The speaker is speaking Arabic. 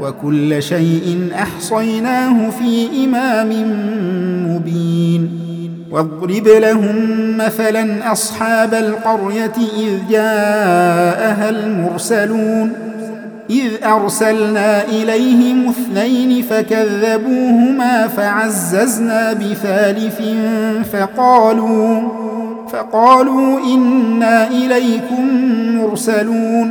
وكل شيء أحصيناه في إمام مبين. واضرب لهم مثلا أصحاب القرية إذ جاءها المرسلون. إذ أرسلنا إليهم اثنين فكذبوهما فعززنا بثالث فقالوا فقالوا إنا إليكم مرسلون.